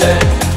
shit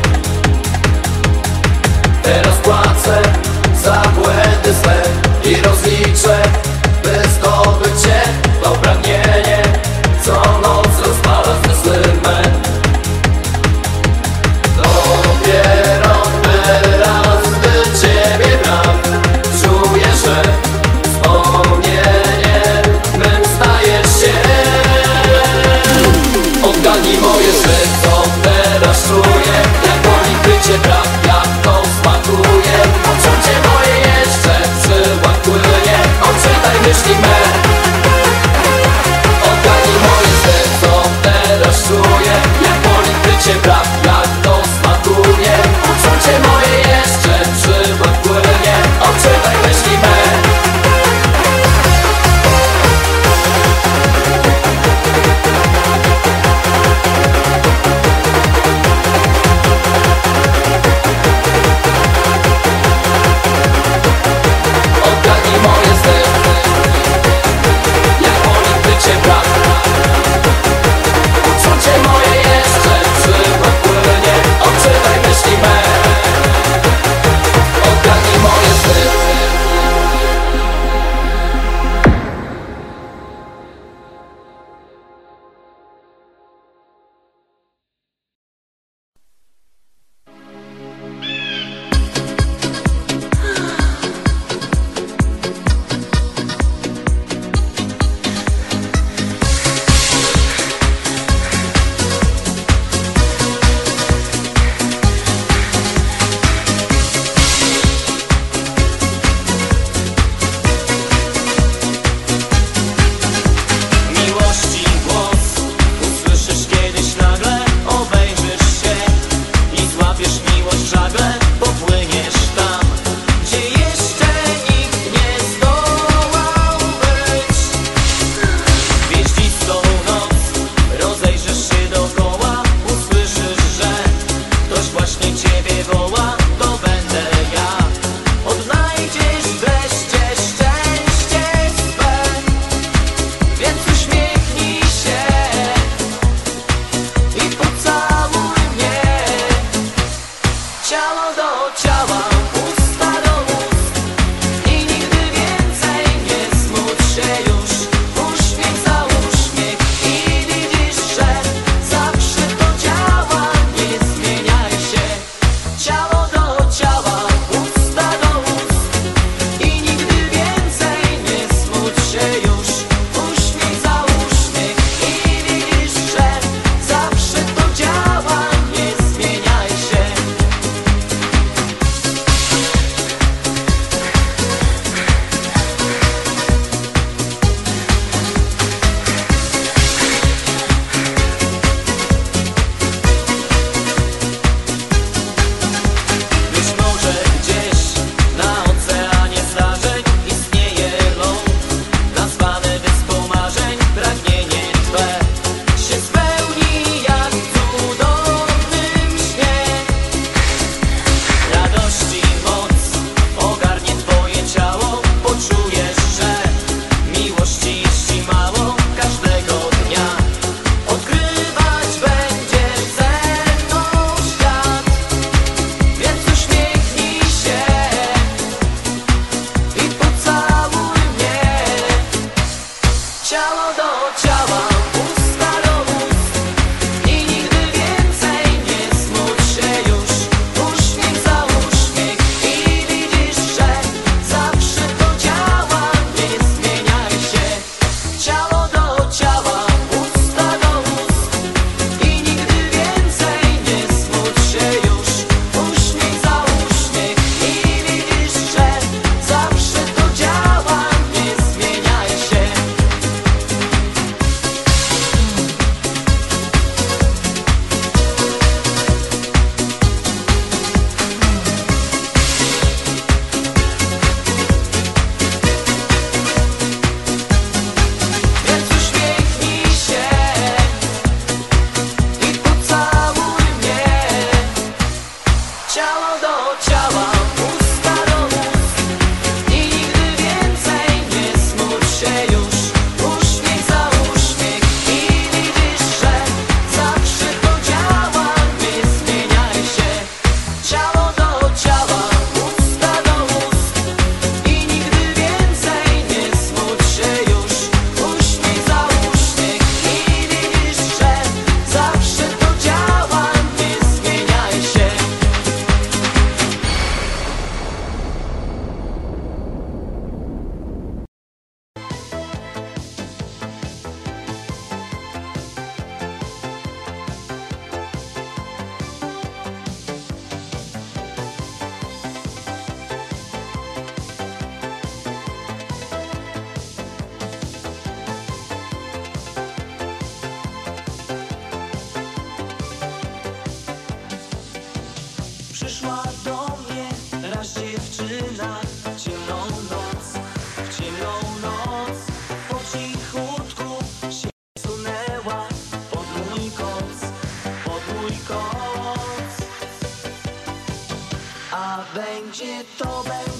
będzie to będzie.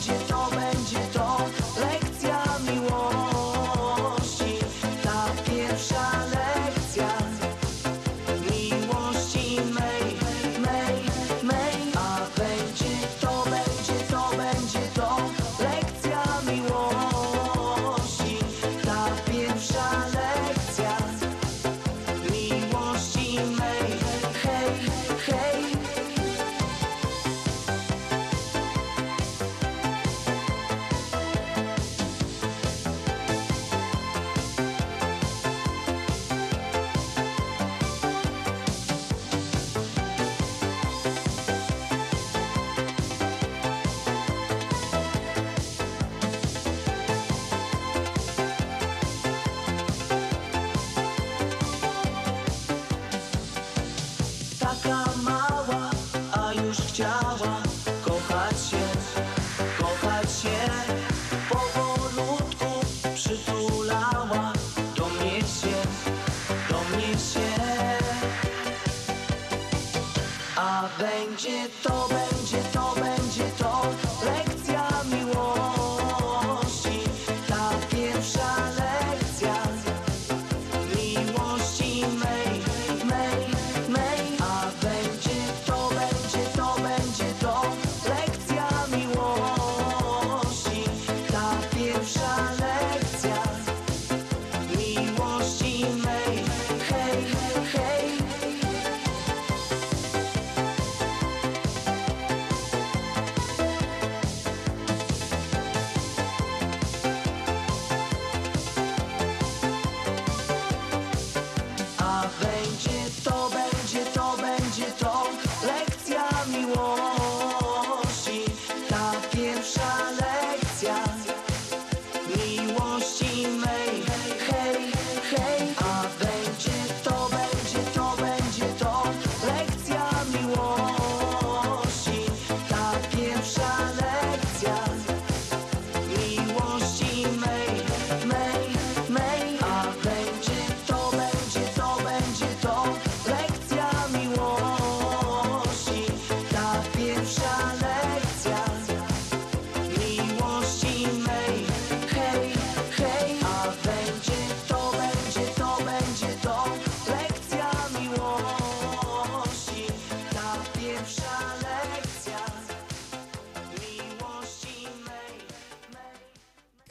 Oye, todo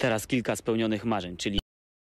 Teraz kilka spełnionych marzeń, czyli